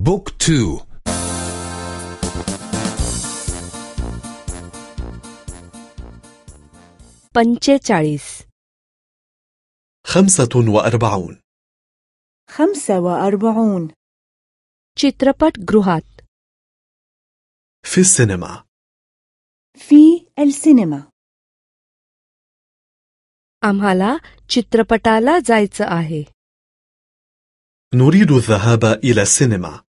بوك تو पंचेचाळीस خمسة وأربعون خمسة وأربعون चित्रपटगृहात في السينما في السينما आम्हाला चित्रपटाला जायचं आहे نريد الذهاب إلى السينما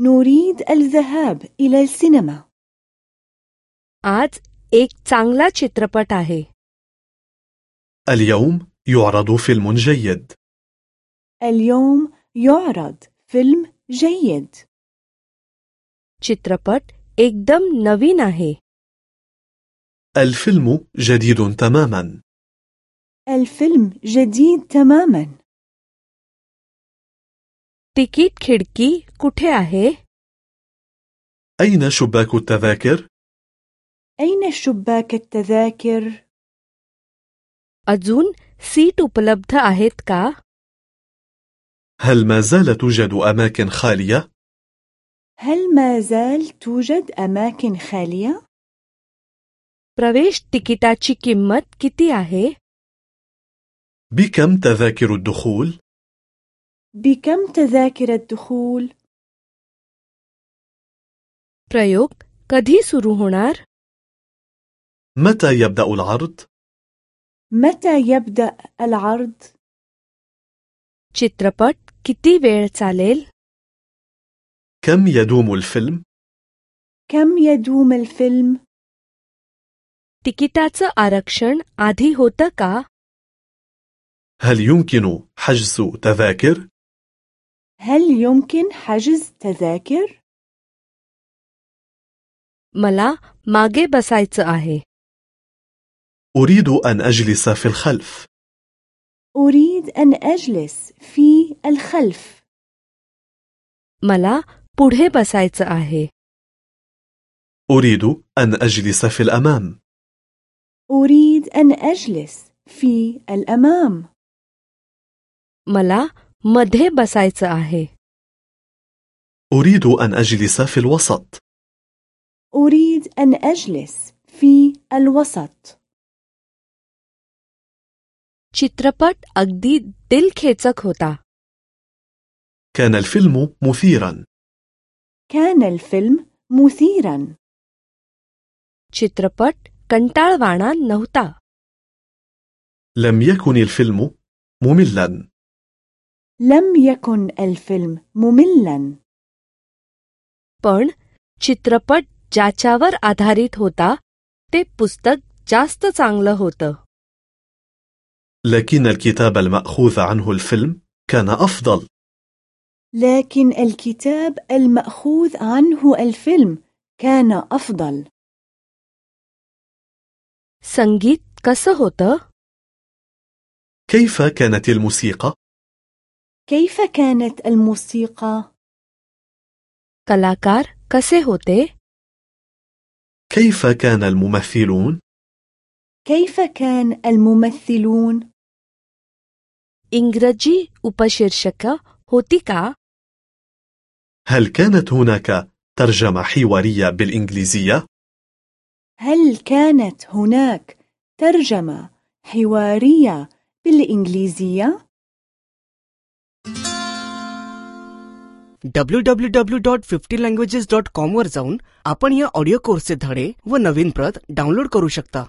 نريد الذهاب إلى السينما आज एक चांगला चित्रपट आहे اليوم يعرض فيلم جيد اليوم يعرض فيلم جيد चित्रपट एकदम नवीन आहे الفيلم جديد تماما الفيلم جديد تماما तिकीट खिडकी कुठे आहे أين شباك التذاكر؟ أين شباك التذاكر؟ अजून सीट उपलब्ध आहेत का هل ما زال توجد أماكن خالية؟ هل ما زال توجد أماكن خالية؟ प्रवेश तिकिटाची किंमत किती आहे بكم تذاكر الدخول؟ بكم تذاكر الدخول؟ प्रयोग कधी सुरू होणार متى يبدأ العرض؟ متى يبدأ العرض؟ चित्रपट किती वेळ चालेल كم يدوم الفيلم؟ كم يدوم الفيلم؟ तिकिटाचं आरक्षण आधी होतं का هل يمكن حجز تذاكر؟ هل يمكن حجز تذاكر؟ मला मागे बसायचं आहे أريد أن أجلس في الخلف أريد أن أجلس في الخلف मला पुढे बसायचं आहे أريد أن أجلس في الأمام أريد أن أجلس في الأمام मला मध्ये बसायचं आहे أريد أن أجلس في الوسط أريد أن أجلس في الوسط चित्रपट अगदी दिलखेचक होता كان الفيلم مثيرا كان الفيلم مثيرا चित्रपट कंटाळवाणा नव्हता لم يكن الفيلم مملا لم يكن الفيلم مملا पण चित्रपट ज्याच्यावर आधारित होता ते पुस्तक जास्त चांगलं होतं لكن الكتاب المأخوذ عنه الفيلم كان أفضل لكن الكتاب المأخوذ عنه الفيلم كان أفضل संगीत कसं होतं كيف كانت الموسيقى؟ كيف كانت الموسيقى؟ कलाकार कसे होते كيف كان الممثلون؟ كيف كان الممثلون؟ इंग्रजी उपशीर्षक होती का هل كانت هناك ترجمة حوارية بالإنجليزية؟ هل كانت هناك ترجمة حوارية بالإنجليزية؟ W W W dot fifty languages dot कॉमवर जाऊन आपण या ऑडिओ कोर्सचे धडे व नवीन प्रत डाउनलोड करू शकता.